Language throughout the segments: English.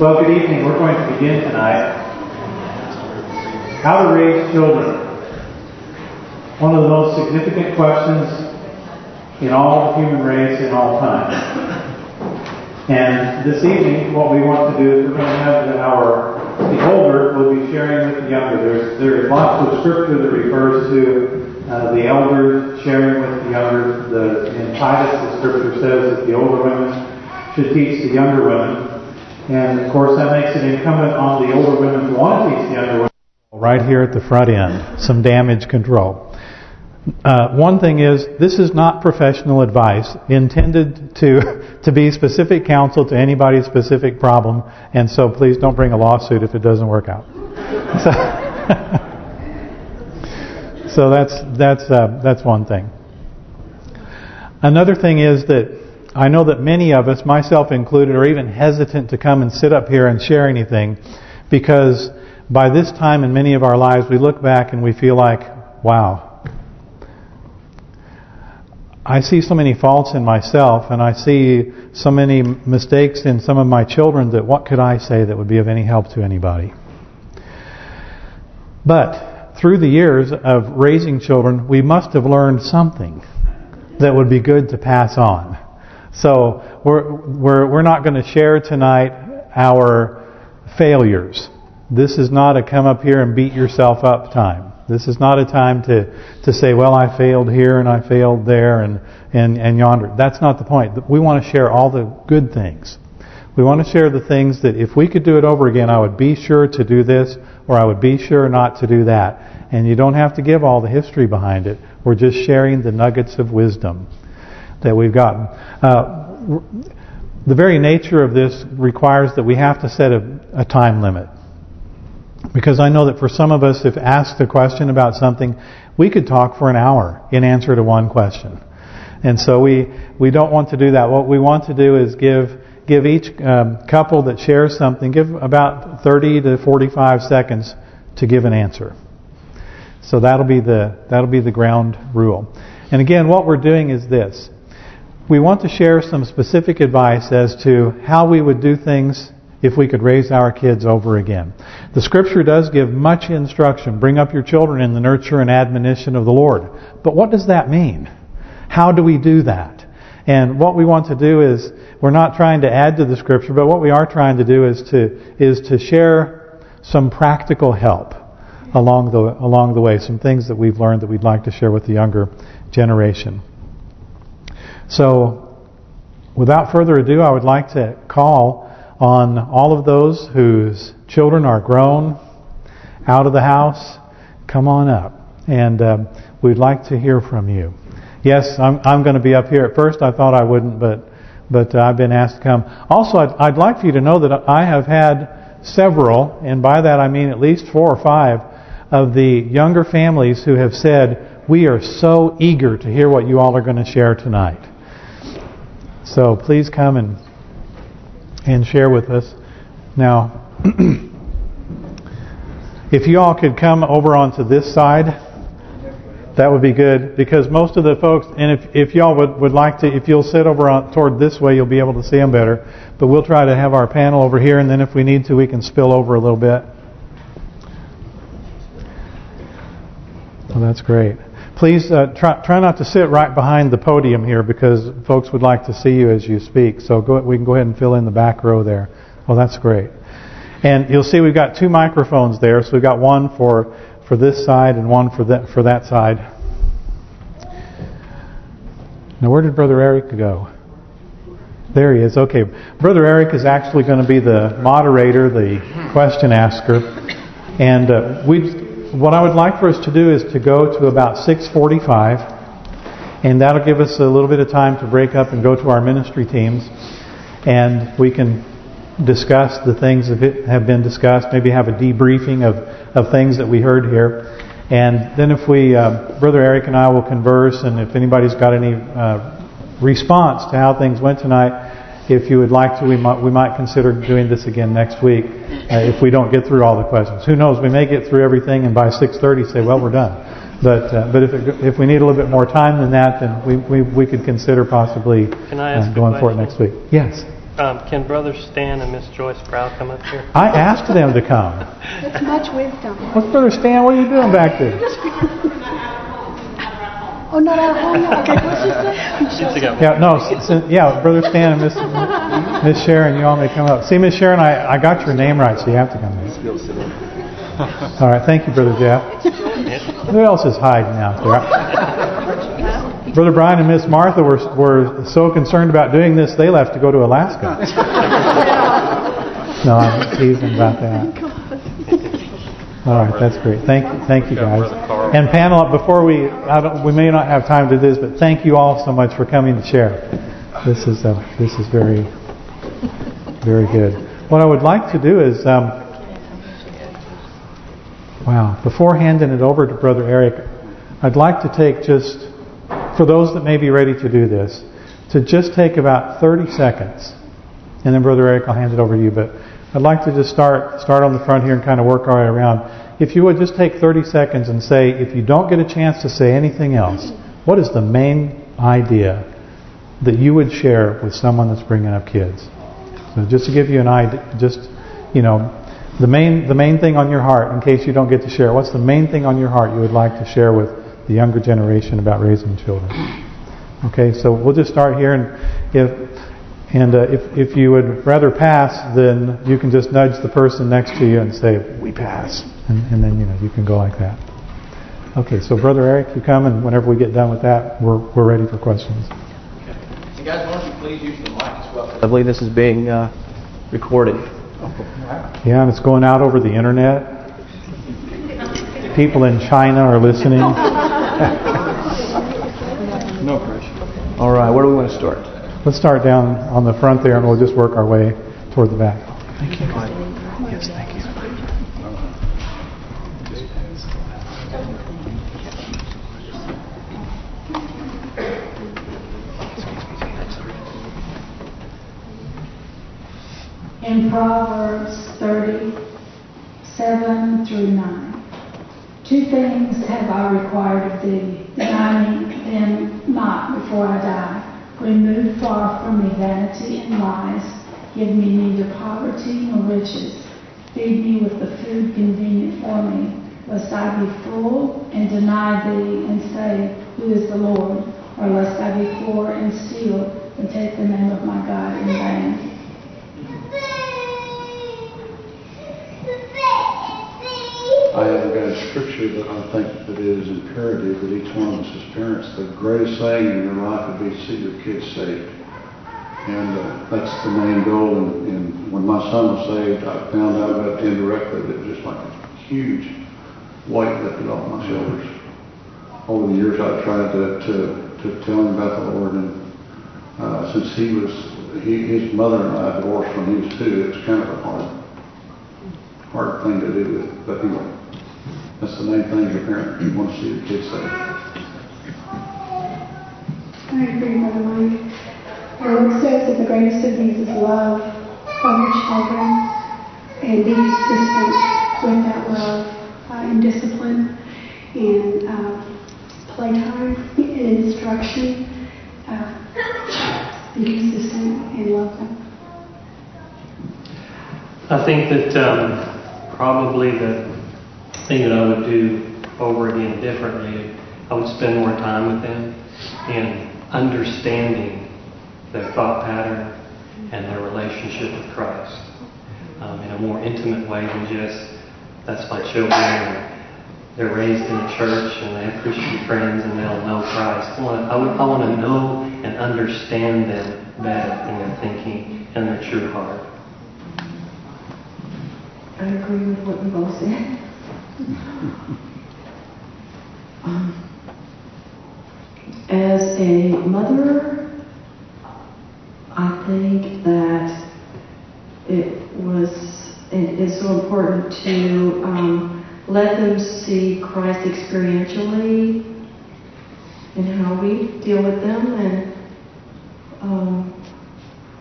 Well, good evening. We're going to begin tonight. How to raise children. One of the most significant questions in all the human race in all time. And this evening, what we want to do is we're going to have our the older will be sharing with the younger. There's there's lots of scripture that refers to uh, the elders sharing with the younger. The, in Titus, the scripture says that the older women should teach the younger women. And of course, that makes it incumbent on the older women to want to teach the younger women. Right here at the front end, some damage control. Uh, one thing is, this is not professional advice intended to to be specific counsel to anybody's specific problem, and so please don't bring a lawsuit if it doesn't work out. So, so that's that's uh, that's one thing. Another thing is that I know that many of us, myself included, are even hesitant to come and sit up here and share anything because by this time in many of our lives we look back and we feel like, wow, I see so many faults in myself and I see so many mistakes in some of my children that what could I say that would be of any help to anybody? But through the years of raising children, we must have learned something that would be good to pass on. So we're we're we're not going to share tonight our failures. This is not a come up here and beat yourself up time. This is not a time to to say, well, I failed here and I failed there and and and yonder. That's not the point. We want to share all the good things. We want to share the things that if we could do it over again, I would be sure to do this or I would be sure not to do that. And you don't have to give all the history behind it. We're just sharing the nuggets of wisdom that we've gotten. Uh, the very nature of this requires that we have to set a, a, time limit. Because I know that for some of us, if asked a question about something, we could talk for an hour in answer to one question. And so we we don't want to do that. What we want to do is give give each um, couple that shares something, give about 30 to 45 seconds to give an answer. So that'll be the that'll be the ground rule. And again, what we're doing is this we want to share some specific advice as to how we would do things if we could raise our kids over again. The Scripture does give much instruction. Bring up your children in the nurture and admonition of the Lord. But what does that mean? How do we do that? And what we want to do is, we're not trying to add to the Scripture, but what we are trying to do is to is to share some practical help along the along the way, some things that we've learned that we'd like to share with the younger generation. So, without further ado, I would like to call on all of those whose children are grown, out of the house, come on up. And um, we'd like to hear from you. Yes, I'm I'm going to be up here. At first I thought I wouldn't, but but uh, I've been asked to come. Also, I'd, I'd like for you to know that I have had several, and by that I mean at least four or five, of the younger families who have said, we are so eager to hear what you all are going to share tonight. So please come and and share with us. Now, if you all could come over onto this side, that would be good because most of the folks, and if if y'all would would like to, if you'll sit over on, toward this way, you'll be able to see them better. But we'll try to have our panel over here, and then if we need to, we can spill over a little bit. Well, that's great. Please uh, try try not to sit right behind the podium here because folks would like to see you as you speak. So go, we can go ahead and fill in the back row there. Oh, that's great. And you'll see we've got two microphones there. So we've got one for for this side and one for that for that side. Now, where did Brother Eric go? There he is. Okay, Brother Eric is actually going to be the moderator, the question asker, and uh, we what I would like for us to do is to go to about 6.45 and that'll give us a little bit of time to break up and go to our ministry teams and we can discuss the things that have been discussed, maybe have a debriefing of, of things that we heard here. And then if we, uh, Brother Eric and I will converse and if anybody's got any uh, response to how things went tonight, if you would like to, we might we might consider doing this again next week uh, if we don't get through all the questions. Who knows? We may get through everything and by 6:30 say, "Well, we're done." But uh, but if it, if we need a little bit more time than that, then we we we could consider possibly uh, going for it next week. Yes. Um, can Brother Stan and Miss Joyce Brown come up here? I asked them to come. That's much wisdom. What's Brother Stan? What are you doing back there? Oh, not out of home. Okay, what's she say? Yeah, no, s- s- yeah, Brother Stan and Miss Miss Sharon, you all may come up. See, Miss Sharon, I, I got your name right, so you have to come in. All right, thank you, Brother Jeff. Who else is hiding out there? Brother Brian and Miss Martha were were so concerned about doing this, they left to go to Alaska. No, I'm teasing about that. All right, that's great. Thank you, thank you guys. And panel, before we, we may not have time to do this, but thank you all so much for coming to share. This is uh, this is very, very good. What I would like to do is, um, wow, before handing it over to Brother Eric, I'd like to take just, for those that may be ready to do this, to just take about 30 seconds, and then Brother Eric, I'll hand it over to you, but I'd like to just start start on the front here and kind of work our way around. If you would just take 30 seconds and say, if you don't get a chance to say anything else, what is the main idea that you would share with someone that's bringing up kids? So just to give you an idea, just, you know, the main the main thing on your heart, in case you don't get to share, what's the main thing on your heart you would like to share with the younger generation about raising children? Okay, so we'll just start here, and if and uh, if if you would rather pass, then you can just nudge the person next to you and say, "We pass," and, and then you know you can go like that. Okay, so Brother Eric, you come, and whenever we get done with that, we're we're ready for questions. Hey guys, why don't you please use the mic as well? I believe this is being uh, recorded. Yeah, and it's going out over the internet. People in China are listening. No pressure. All right, where do we want to start? Let's start down on the front there, and we'll just work our way toward the back. Thank you. Yes, thank you. in Proverbs 37 through 9. Two things have I required of thee, deny me them not before I die. Remove far from me vanity and lies. Give me neither poverty nor riches. Feed me with the food convenient for me, lest I be full and deny thee and say, Who is the Lord? Or lest I be poor and steal and take the name of my God in vain. I have got a scripture that I think that it is imperative that each one of us as parents, the greatest thing in your life would be to see your kids saved. And uh, that's the main goal. And, and when my son was saved, I found out about it indirectly that it was just like a huge weight lifted off my shoulders. Over the years, I've tried to, to, to tell him about the Lord. And uh, since he was, he, his mother and I divorced when he was two, it was kind of a hard hard thing to do with. But anyway, the main thing as a parent. You want to see your kids saved. I agree, Mother Mike. The Lord says that the greatest of these is love of your children and be consistent with that love uh, in discipline, and uh, playtime, in instruction. Uh, be consistent and love them. I think that um, probably the thing that I would do over again differently, I would spend more time with them in understanding their thought pattern and their relationship with Christ um, in a more intimate way than just that's my children. They're raised in a church and they have Christian friends and they'll know Christ. I want, I, would, I want to know and understand them better in their thinking and their true heart. I agree with what you both said. As a mother, I think that it was it is so important to um, let them see Christ experientially in how we deal with them and um,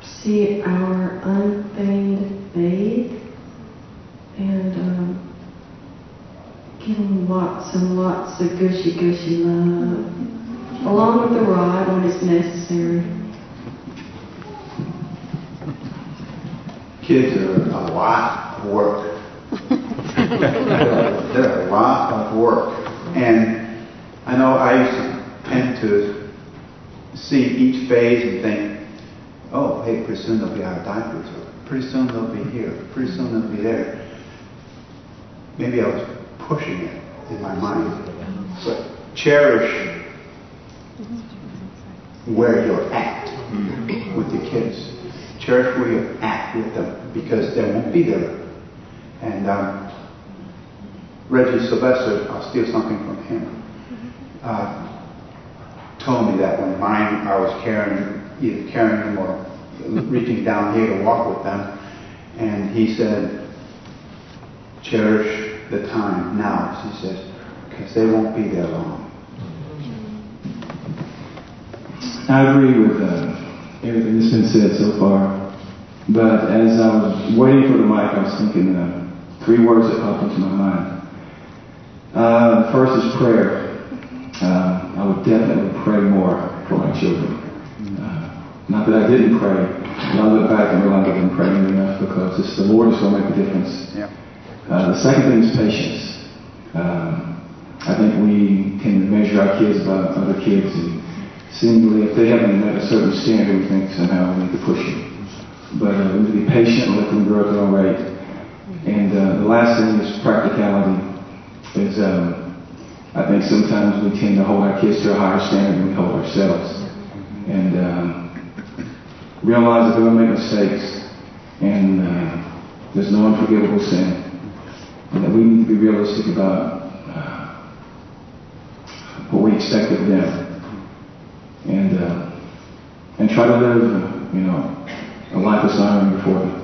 see our unfeigned faith and um, give them lots and lots of gushy gushy love, along with the rod when it's necessary. kids are a lot of work. they're, they're a lot of work. And I know I used to tend to see each phase and think, oh, hey, pretty soon they'll be out of diapers. Or pretty soon they'll be here. Pretty soon they'll be there. Maybe I was pushing it in my mind. But cherish where you're at with the kids. Cherish where you're at with them because they won't be there. And um, Reggie Sylvester, I'll steal something from him, uh, told me that when mine, I was carrying, either carrying them or reaching down here to walk with them, and he said, cherish the time now, she says, because they won't be there long. I agree with uh, everything that's been said so far. But as I was waiting for the mic, I was thinking uh, three words that popped into my mind. Uh, first is prayer. Uh, I would definitely pray more for my children. Uh, not that I didn't pray, but I look back and realize I've been praying enough because it's the Lord is going to make a difference. Yeah. Uh, the second thing is patience. Um, I think we can measure our kids by other kids, and seemingly if they haven't met a certain standard, we think somehow we need to push them. But uh, we need to be patient and let them grow at their own rate. And uh, the last thing is practicality. Is um, I think sometimes we tend to hold our kids to a higher standard than we hold ourselves, and um, realize that they're going to make mistakes, and uh, there's no unforgivable sin that we need to be realistic about uh, what we expect of them, and uh, and try to live, uh, you know, a life that's honoring before them.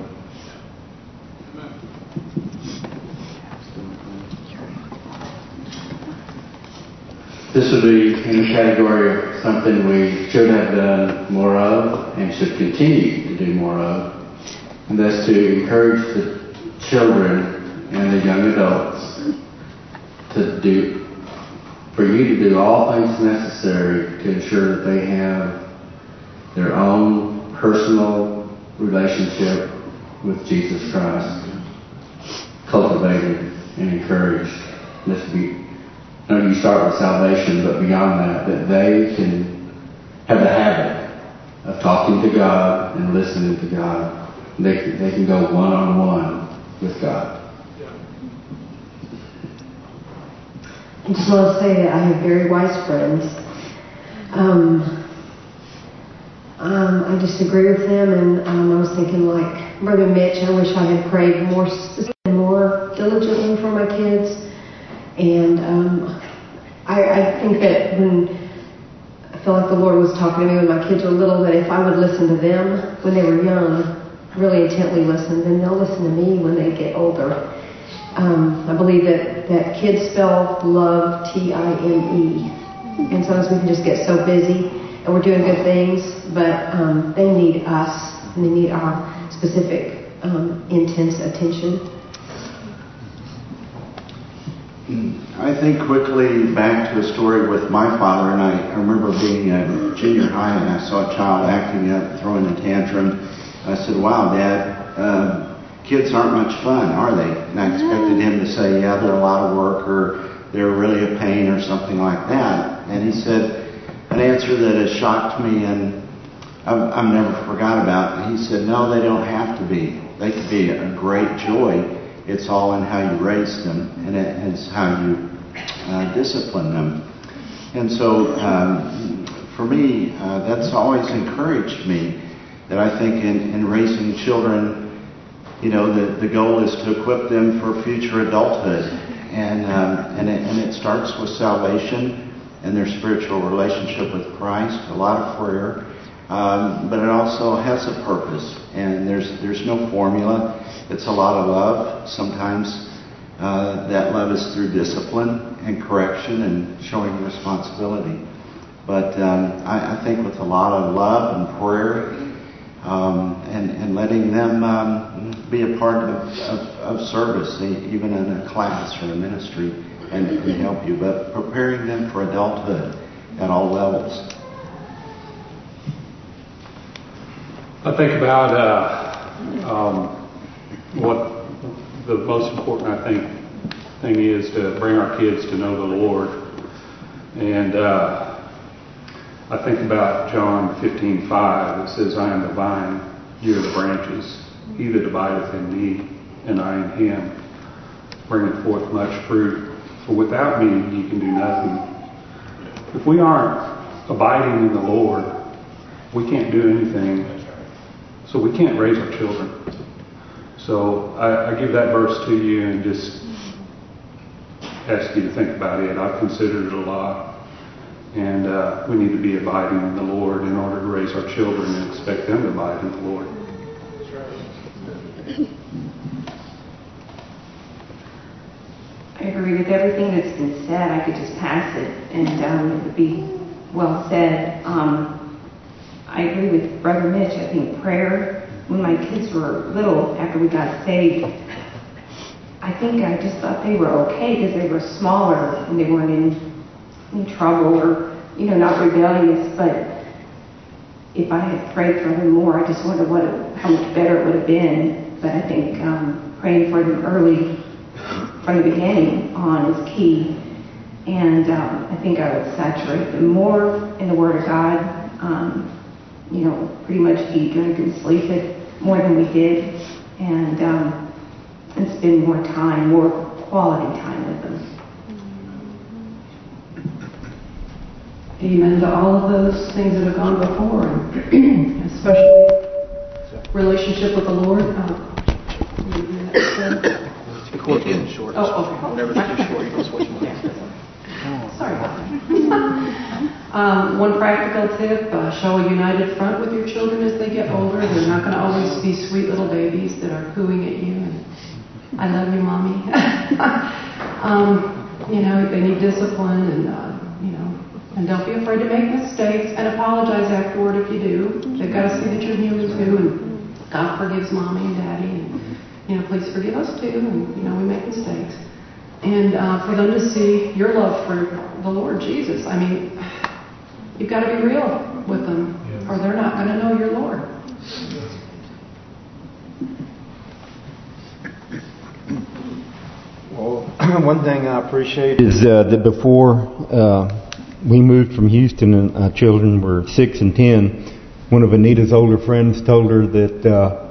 This would be in the category of something we should have done more of and should continue to do more of, and that's to encourage the children and the young adults to do, for you to do all things necessary to ensure that they have their own personal relationship with Jesus Christ cultivated and encouraged. This be, you start with salvation, but beyond that, that they can have the habit of talking to God and listening to God. They, they can go one on one with God. I just want to say that I have very wise friends. Um, um, I disagree with them, and um, I was thinking, like Brother Mitch, I wish I had prayed more, more diligently for my kids. And um, I, I think that when I felt like the Lord was talking to me when my kids were little, that if I would listen to them when they were young, really intently listen, then they'll listen to me when they get older. Um, I believe that, that kids spell love T-I-M-E. And sometimes we can just get so busy and we're doing good things, but um, they need us and they need our specific um, intense attention. I think quickly back to a story with my father, and I, remember being in junior high and I saw a child acting up, throwing a tantrum. I said, Wow, Dad, uh, kids aren't much fun, are they? And I expected him to say, Yeah, they're a lot of work, or they're really a pain, or something like that. And he said an answer that has shocked me and I've, I've never forgot about. He said, No, they don't have to be. They can be a great joy. It's all in how you raise them and it's how you uh, discipline them. And so, um, for me, uh, that's always encouraged me that I think in, in raising children, you know, the, the goal is to equip them for future adulthood. And, um, and, it, and it starts with salvation and their spiritual relationship with Christ, a lot of prayer. Um, but it also has a purpose, and there's there's no formula. It's a lot of love. Sometimes uh, that love is through discipline and correction and showing responsibility. But um, I, I, think with a lot of love and prayer um, and, and letting them um, be a part of, of, of, service, even in a class or a ministry, and, and help you, but preparing them for adulthood at all levels. I think about uh, um, what the most important, I think, thing is to bring our kids to know the Lord. And uh, I think about John 15:5. It says, "I am the vine, you are the branches. He that abideth in me, and I in him, bringeth forth much fruit. For without me, ye can do nothing." If we aren't abiding in the Lord, we can't do anything. So we can't raise our children. So I, I give that verse to you and just ask you to think about it. I've considered it a lot. And uh, we need to be abiding in the Lord in order to raise our children and expect them to abide in the Lord. I agree with everything that's been said. I could just pass it and um, it would be well said. Um, I agree with Brother Mitch. I think prayer, when my kids were little, after we got saved, I think I just thought they were okay because they were smaller and they weren't in, in trouble or, you know, not rebellious. But if I had prayed for them more, I just wonder what, how much better it would have been. But I think um, praying for them early from the beginning on is key. And um, I think I would saturate them more in the Word of God. Um, you know, pretty much eat, drink, and sleep it more than we did, and um, and spend more time, more quality time with them. Amen to all of those things that have gone before, especially relationship with the Lord. Uh, um, one practical tip, uh, show a united front with your children as they get older. They're not going to always be sweet little babies that are cooing at you and, I love you, mommy. um, you know, they need discipline and, uh, you know, and don't be afraid to make mistakes and apologize afterward if you do. They've got to see that you're human too and God forgives mommy and daddy and, you know, please forgive us too and, you know, we make mistakes and uh, for them to see your love for the Lord Jesus. I mean, you've got to be real with them, or they're not going to know your Lord. Well, one thing I appreciate is uh, that before uh, we moved from Houston and our children were six and ten, one of Anita's older friends told her that uh,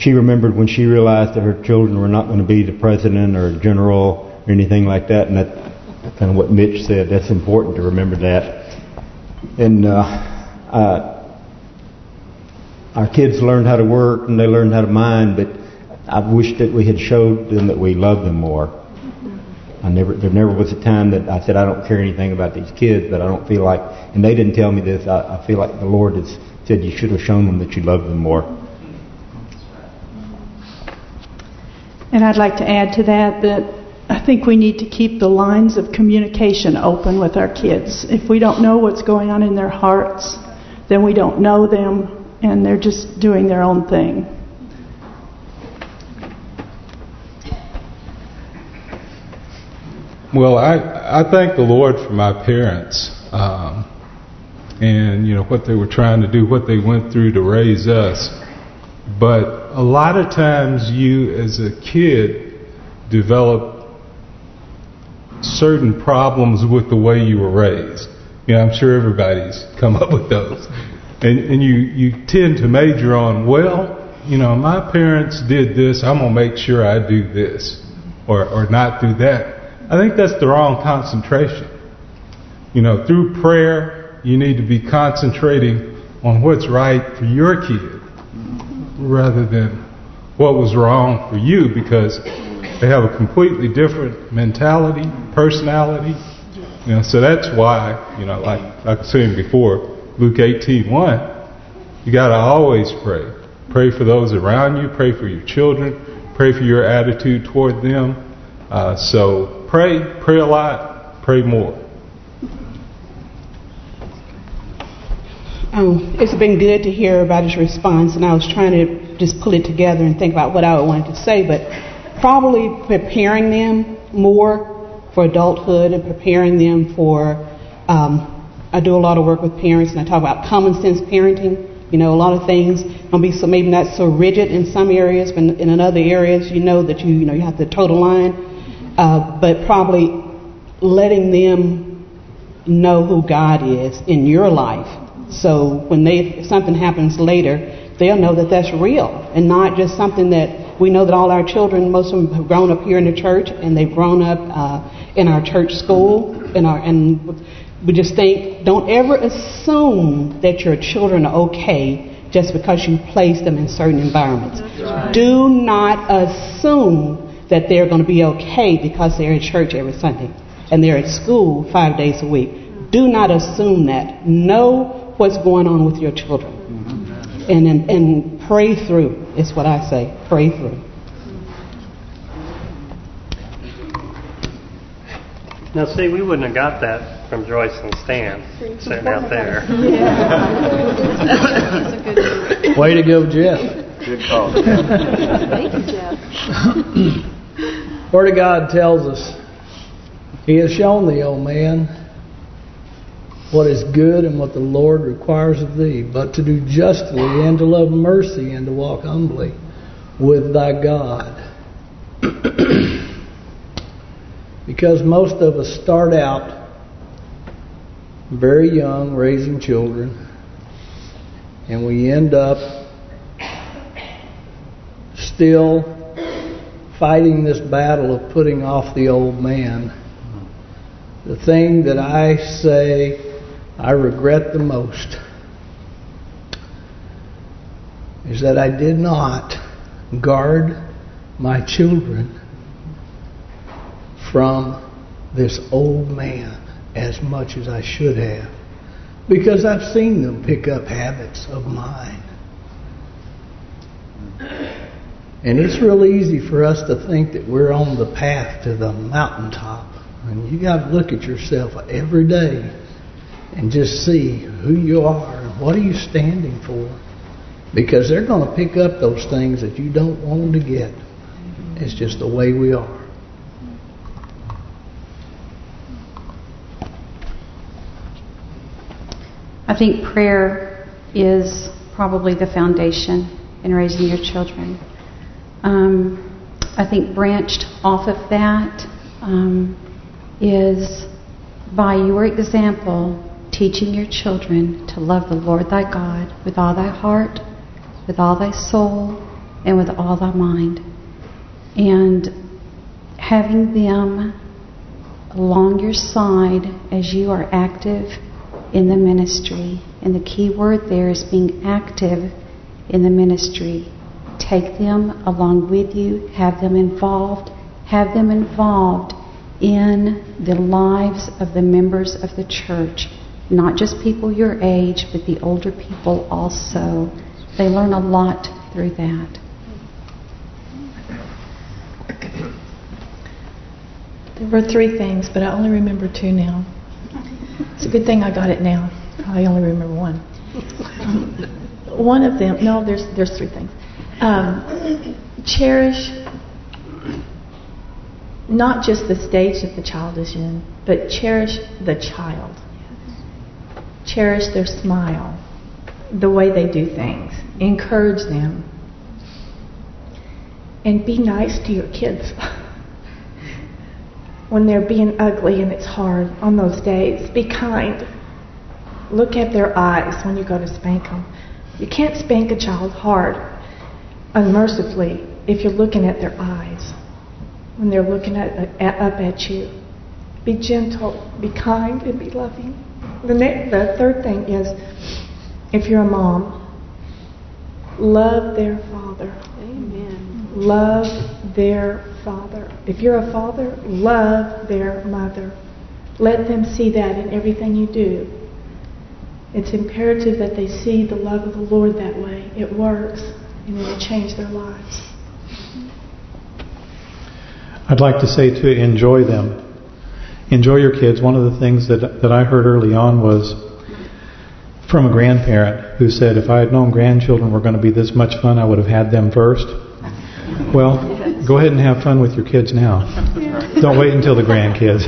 she remembered when she realized that her children were not going to be the president or general or anything like that. And that's kind of what Mitch said. That's important to remember that. And uh, uh, our kids learned how to work and they learned how to mind, but I wish that we had showed them that we love them more. I never, there never was a time that I said I don't care anything about these kids, but I don't feel like, and they didn't tell me this. I, I feel like the Lord has said you should have shown them that you love them more. And I'd like to add to that that I think we need to keep the lines of communication open with our kids. If we don't know what's going on in their hearts, then we don't know them and they're just doing their own thing. Well, I I thank the Lord for my parents, um, and you know what they were trying to do, what they went through to raise us. But a lot of times, you as a kid develop certain problems with the way you were raised. You know, I'm sure everybody's come up with those, and and you you tend to major on well, you know, my parents did this, I'm gonna make sure I do this, or or not do that. I think that's the wrong concentration. You know, through prayer, you need to be concentrating on what's right for your kid rather than what was wrong for you because they have a completely different mentality, personality. You know, so that's why, you know, like I was saying before, Luke 18:1, you got to always pray. Pray for those around you, pray for your children, pray for your attitude toward them. Uh, so pray, pray a lot, pray more. Um, it's been good to hear about his response, and I was trying to just pull it together and think about what I wanted to say, but probably preparing them more for adulthood and preparing them for, um, I do a lot of work with parents, and I talk about common sense parenting, You know, a lot of things gonna be so maybe not so rigid in some areas, but in, in other areas, you know that you you know you have the total line, uh, but probably letting them know who God is in your life. So when they something happens later, they'll know that that's real and not just something that we know that all our children, most of them have grown up here in the church and they've grown up uh, in our church school, in our and we just think don't ever assume that your children are okay just because you place them in certain environments. Right. Do not assume that they're going to be okay because they're in church every Sunday and they're at school five days a week. Do not assume that. Know what's going on with your children. And, and, and pray through is what I say. Pray through. Now, see, we wouldn't have got that from Joyce and Stan sitting out there. Way to go, Jeff. Good call. Thank you, Jeff. Word of God tells us, He has shown the old man, what is good and what the Lord requires of thee, but to do justly and to love mercy and to walk humbly with thy God. because most of us start out very young, raising children, and we end up still fighting this battle of putting off the old man. The thing that I say I regret the most is that I did not guard my children from this old man as much as I should have. Because I've seen them pick up habits of mine. And it's real easy for us to think that we're on the path to the mountaintop. And you got to look at yourself every day and just see who you are and what are you standing for. Because they're going to pick up those things that you don't want them to get. It's just the way we are. I think prayer is probably the foundation in raising your children. Um, I think branched off of that um, is by your example teaching your children to love the Lord thy God with all thy heart, with all thy soul, and with all thy mind. And having them along your side as you are active in the ministry. And the key word there is being active in the ministry. Take them along with you, have them involved, have them involved in the lives of the members of the church. Not just people your age, but the older people also. They learn a lot through that. There were three things, but I only remember two now. It's a good thing I got it now. I only remember one. one of them, no, there's there's three things. Um, cherish not just the stage that the child is in, but cherish the child. Cherish their smile, the way they do things. Encourage them. And be nice to your kids. when they're being ugly and it's hard on those days, be kind. Look at their eyes when you go to spank them. You can't spank a child hard, unmercifully, if you're looking at their eyes when they're looking at, at, up at you. Be gentle, be kind, and be loving. The, ne- the third thing is, if you're a mom, love their father. Amen. Love their father. If you're a father, love their mother. Let them see that in everything you do. It's imperative that they see the love of the Lord that way. It works, and it will change their lives. I'd like to say to enjoy them. Enjoy your kids. One of the things that that I heard early on was from a grandparent who said, if I had known grandchildren were going to be this much fun, I would have had them first. Well, go ahead and have fun with your kids now. Don't wait until the grandkids.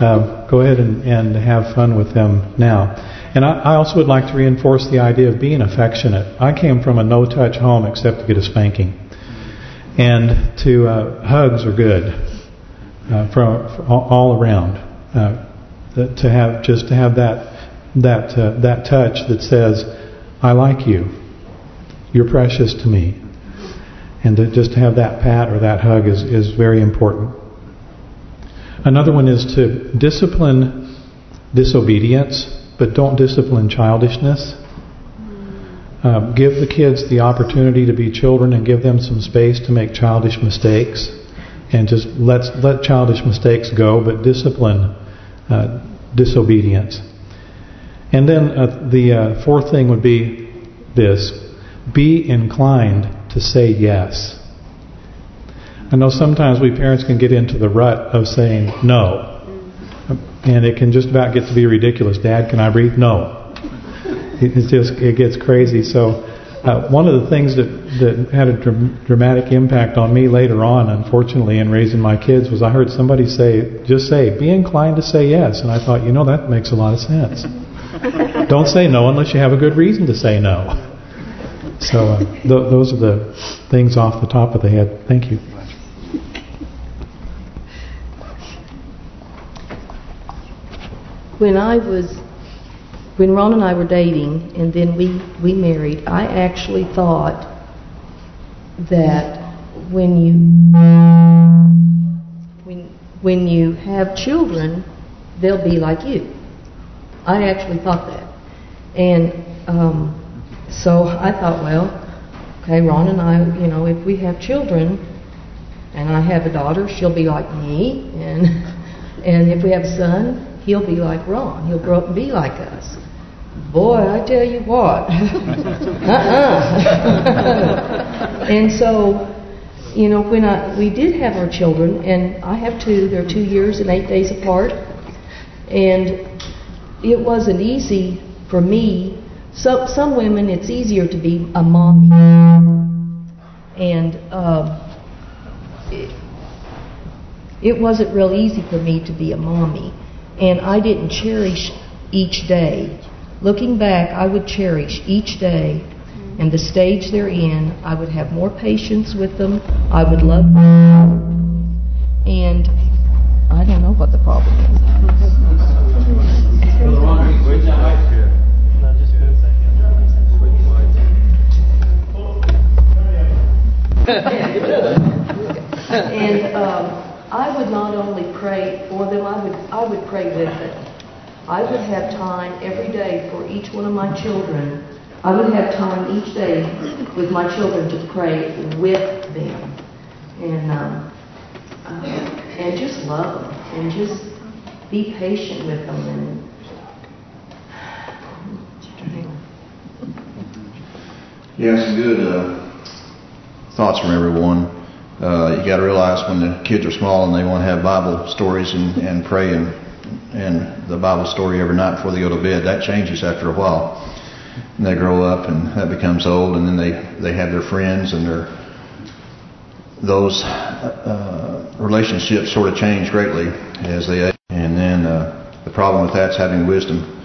Um, go ahead and, and have fun with them now. And I, I also would like to reinforce the idea of being affectionate. I came from a no-touch home except to get a spanking. And to uh, hugs are good uh, from, all around. Uh, to have just to have that that uh, that touch that says, "I like you. You're precious to me." And to just to have that pat or that hug is is very important. Another one is to discipline disobedience, but don't discipline childishness. Uh, give the kids the opportunity to be children and give them some space to make childish mistakes. And just let let childish mistakes go, but discipline uh, disobedience. And then uh, the uh, fourth thing would be this. Be inclined to say yes. I know sometimes we parents can get into the rut of saying no. And it can just about get to be ridiculous. Dad, can I breathe? No. It just it gets crazy. So uh, one of the things that that had a dr dramatic impact on me later on, unfortunately, in raising my kids, was I heard somebody say, just say, be inclined to say yes. And I thought, you know, that makes a lot of sense. Don't say no unless you have a good reason to say no. So uh, th those are the things off the top of the head. Thank you. When I was, when Ron and I were dating, and then we we married, I actually thought that when you when when you have children, they'll be like you. I actually thought that, and um, so I thought, well, okay, Ron and I, you know, if we have children, and I have a daughter, she'll be like me, and and if we have a son, he'll be like Ron. He'll grow up and be like us. Boy, I tell you what. uh-uh. and so, you know, when I we did have our children, and I have two. They're two years and eight days apart, and it wasn't easy for me. So some women, it's easier to be a mommy, and uh, it, it wasn't real easy for me to be a mommy, and I didn't cherish each day. Looking back, I would cherish each day and the stage they're in. I would have more patience with them. I would love them. And I don't know what the problem is. and um, I would not only pray for them, I would I would pray with them. I would have time every day for each one of my children. I would have time each day with my children to pray with them, and um, uh, and just love them, and just be patient with them, and Yeah, some good uh, thoughts from everyone. Uh, you got to realize when the kids are small and they want to have Bible stories and, and pray and, and the Bible story every night before they go to bed, that changes after a while. And they grow up and that becomes old and then they, they have their friends and their those uh, relationships sort of change greatly as they age. And then uh, the problem with that's having wisdom.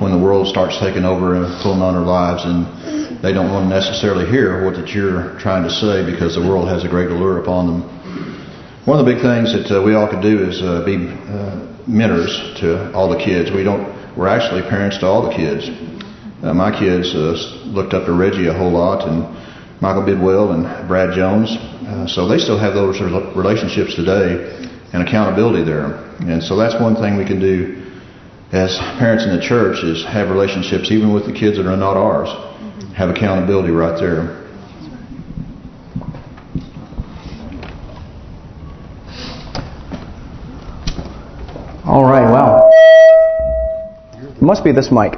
When the world starts taking over and pulling on their lives and they don't want to necessarily hear what that you're trying to say because the world has a great allure upon them. One of the big things that uh, we all could do is uh, be uh, mentors to all the kids. We don't. We're actually parents to all the kids. Uh, my kids uh, looked up to Reggie a whole lot and Michael Bidwell and Brad Jones. Uh, so they still have those relationships today and accountability there. And so that's one thing we can do as parents in the church is have relationships even with the kids that are not ours. Have accountability right there. All right, wow. It must be this mic.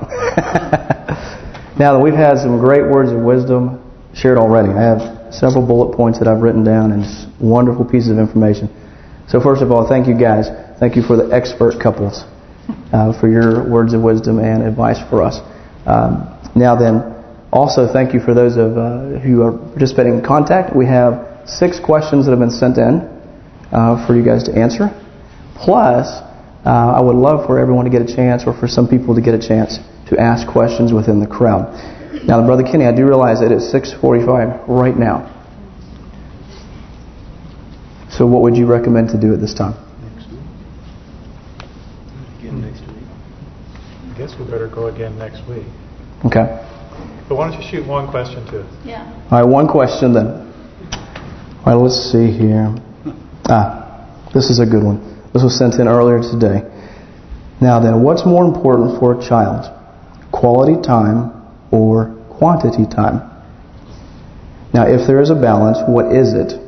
now that we've had some great words of wisdom shared already, I have several bullet points that I've written down and wonderful pieces of information. So first of all, thank you guys. Thank you for the expert couples uh, for your words of wisdom and advice for us. Um, now then, also thank you for those of uh, who are participating in contact. We have six questions that have been sent in uh, for you guys to answer. Plus, uh, I would love for everyone to get a chance, or for some people to get a chance, to ask questions within the crowd. Now, Brother Kenny, I do realize that it's 6.45 right now. So what would you recommend to do at this time? Next week. Again next week. I guess we better go again next week. Okay. But why don't you shoot one question too? Yeah. All right, one question then. All right, let's see here. Ah, this is a good one. This was sent in earlier today. Now then, what's more important for a child? Quality time or quantity time? Now, if there is a balance, what is it?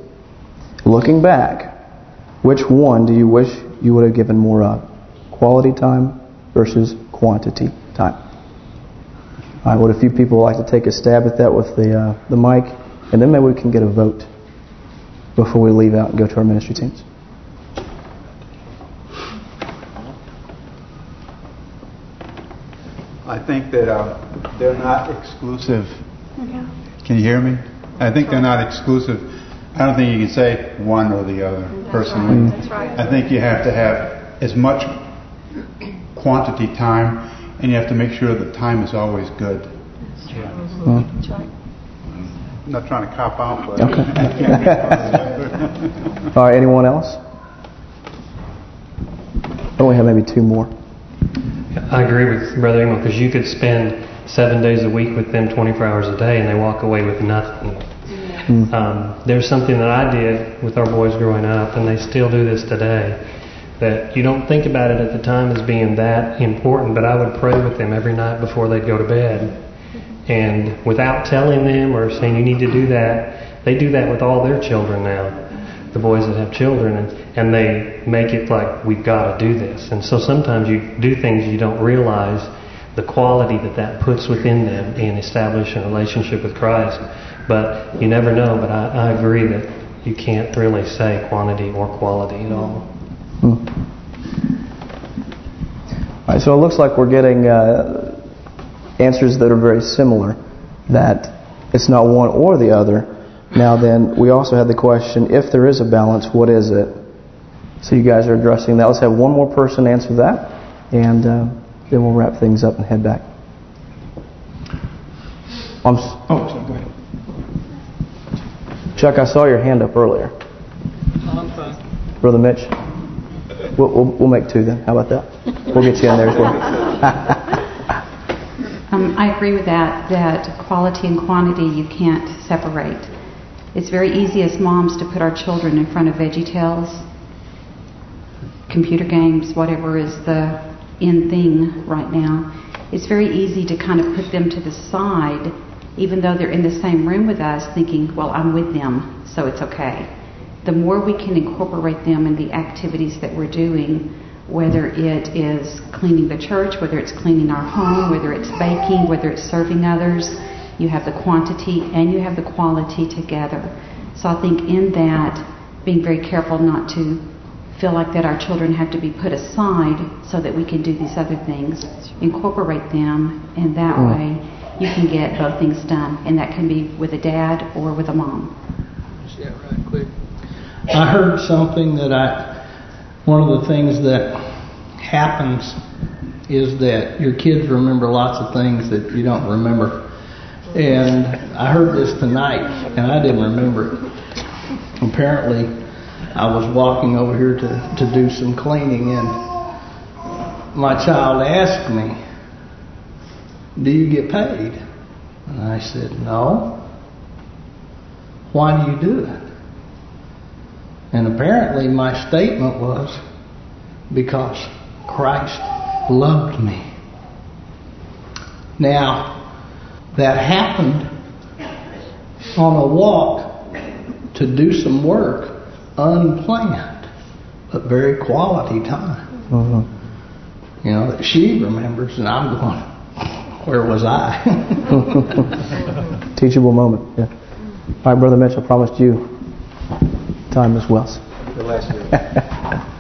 Looking back, which one do you wish you would have given more of? Quality time versus quantity time. All right, would a few people like to take a stab at that with the uh, the mic? And then maybe we can get a vote before we leave out and go to our ministry teams. I think that uh, they're not exclusive. Can you hear me? I think they're not exclusive. I don't think you can say one or the other, personally. That's right. I think you have to have as much quantity time, and you have to make sure the time is always good. Hmm. I'm not trying to cop out, but... All right, anyone else? I only have maybe two more. I agree with Brother Engel because you could spend seven days a week with them 24 hours a day and they walk away with nothing. Hmm. Um, there's something that I did with our boys growing up, and they still do this today, that you don't think about it at the time as being that important, but I would pray with them every night before they'd go to bed. And without telling them or saying you need to do that, they do that with all their children now, the boys that have children, and, and they make it like, we've got to do this. And so sometimes you do things you don't realize the quality that that puts within them in establishing a relationship with Christ. But you never know, but I, I agree that you can't really say quantity or quality at all. Hmm. All right, so it looks like we're getting uh, answers that are very similar, that it's not one or the other. Now then, we also had the question, if there is a balance, what is it? So you guys are addressing that. Let's have one more person answer that, and uh, then we'll wrap things up and head back. I'm Oh, sorry, go ahead. Chuck, I saw your hand up earlier. Brother Mitch, we'll, we'll, we'll make two then. How about that? We'll get you in there as well. Um, I agree with that, that quality and quantity you can't separate. It's very easy as moms to put our children in front of VeggieTales, computer games, whatever is the in thing right now. It's very easy to kind of put them to the side, even though they're in the same room with us, thinking, well, I'm with them, so it's okay. The more we can incorporate them in the activities that we're doing, whether it is cleaning the church, whether it's cleaning our home, whether it's baking, whether it's serving others, you have the quantity and you have the quality together. So I think in that, being very careful not to feel like that our children have to be put aside so that we can do these other things. Incorporate them, and that Mm. way you can get both things done. And that can be with a dad or with a mom. I heard something that I, one of the things that happens is that your kids remember lots of things that you don't remember. And I heard this tonight, and I didn't remember it. Apparently, I was walking over here to, to do some cleaning, and my child asked me, do you get paid? And I said, no. Why do you do it? And apparently my statement was, because Christ loved me. Now, that happened on a walk to do some work, unplanned, but very quality time. You know, that she remembers, and I'm going, where was I? Teachable moment. Yeah. All right, Brother Mitchell, I promised you time as well. The last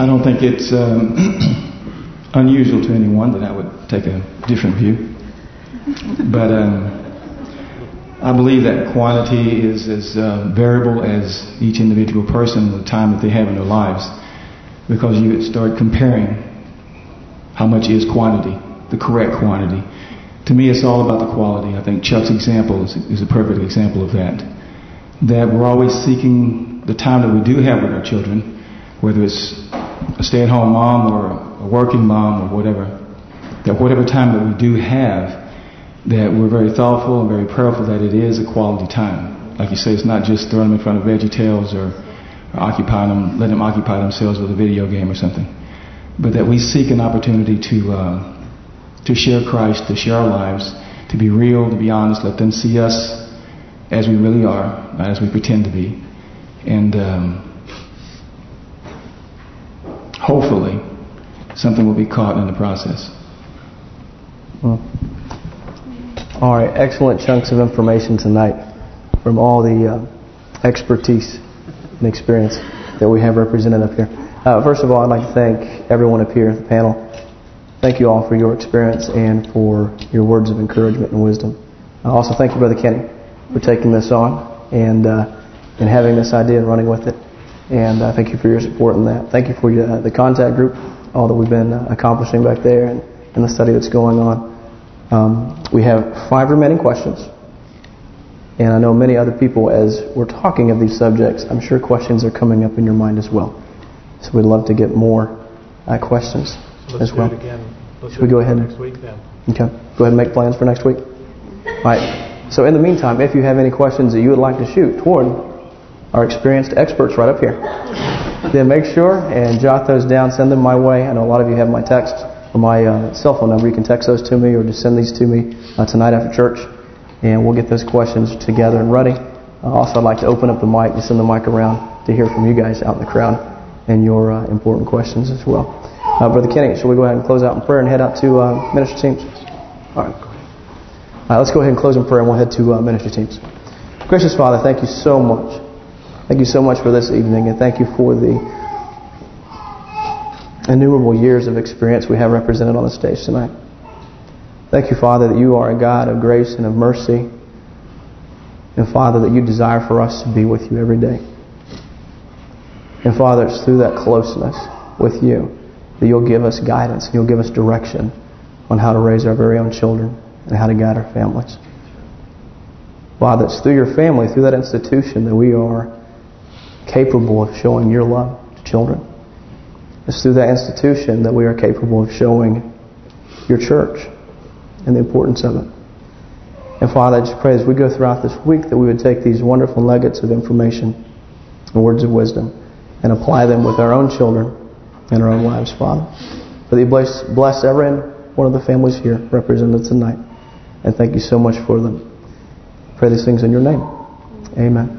I don't think it's um, unusual to anyone that I would take a different view. But um, I believe that quantity is as uh, variable as each individual person, and the time that they have in their lives. Because you start comparing how much is quantity, the correct quantity. To me, it's all about the quality. I think Chuck's example is, is a perfect example of that. That we're always seeking the time that we do have with our children, whether it's a stay-at-home mom or a working mom or whatever, that whatever time that we do have, that we're very thoughtful and very prayerful that it is a quality time. Like you say, it's not just throwing them in front of VeggieTales or, or occupying them, letting them occupy themselves with a video game or something. But that we seek an opportunity to uh, to share Christ, to share our lives, to be real, to be honest, let them see us as we really are, not as we pretend to be. And um, hopefully something will be caught in the process. Well, all right, excellent chunks of information tonight from all the uh, expertise and experience that we have represented up here. Uh, first of all, I'd like to thank everyone up here at the panel. Thank you all for your experience and for your words of encouragement and wisdom. I also thank you, Brother Kenny, for taking this on and uh, and having this idea and running with it. And uh, thank you for your support in that. Thank you for your, uh, the contact group, all that we've been uh, accomplishing back there, and, and the study that's going on. Um, we have five remaining questions. And I know many other people, as we're talking of these subjects, I'm sure questions are coming up in your mind as well. So we'd love to get more uh, questions Let's as well. it again. Let's Should we go it ahead next week then? Okay. Go ahead and make plans for next week. All right. So in the meantime, if you have any questions that you would like to shoot toward our experienced experts right up here, then make sure and jot those down. Send them my way. I know a lot of you have my text or my uh, cell phone number. You can text those to me or just send these to me uh, tonight after church, and we'll get those questions together and ready. Uh, also, I'd like to open up the mic and send the mic around to hear from you guys out in the crowd and your uh, important questions as well. Uh, Brother Kenny, shall we go ahead and close out in prayer and head out to uh, minister teams? All right. All right, let's go ahead and close in prayer and we'll head to uh, ministry teams. Gracious Father, thank you so much. Thank you so much for this evening and thank you for the innumerable years of experience we have represented on the stage tonight. Thank you, Father, that you are a God of grace and of mercy. And Father, that you desire for us to be with you every day. And Father, it's through that closeness with you that you'll give us guidance and you'll give us direction on how to raise our very own children and how to guide our families. Father, it's through your family, through that institution that we are capable of showing your love to children. It's through that institution that we are capable of showing your church and the importance of it. And Father, I just pray as we go throughout this week that we would take these wonderful nuggets of information and words of wisdom and apply them with our own children and our own lives, Father. That you bless, bless every one of the families here represented tonight. And thank you so much for them. Pray these things in your name. Amen.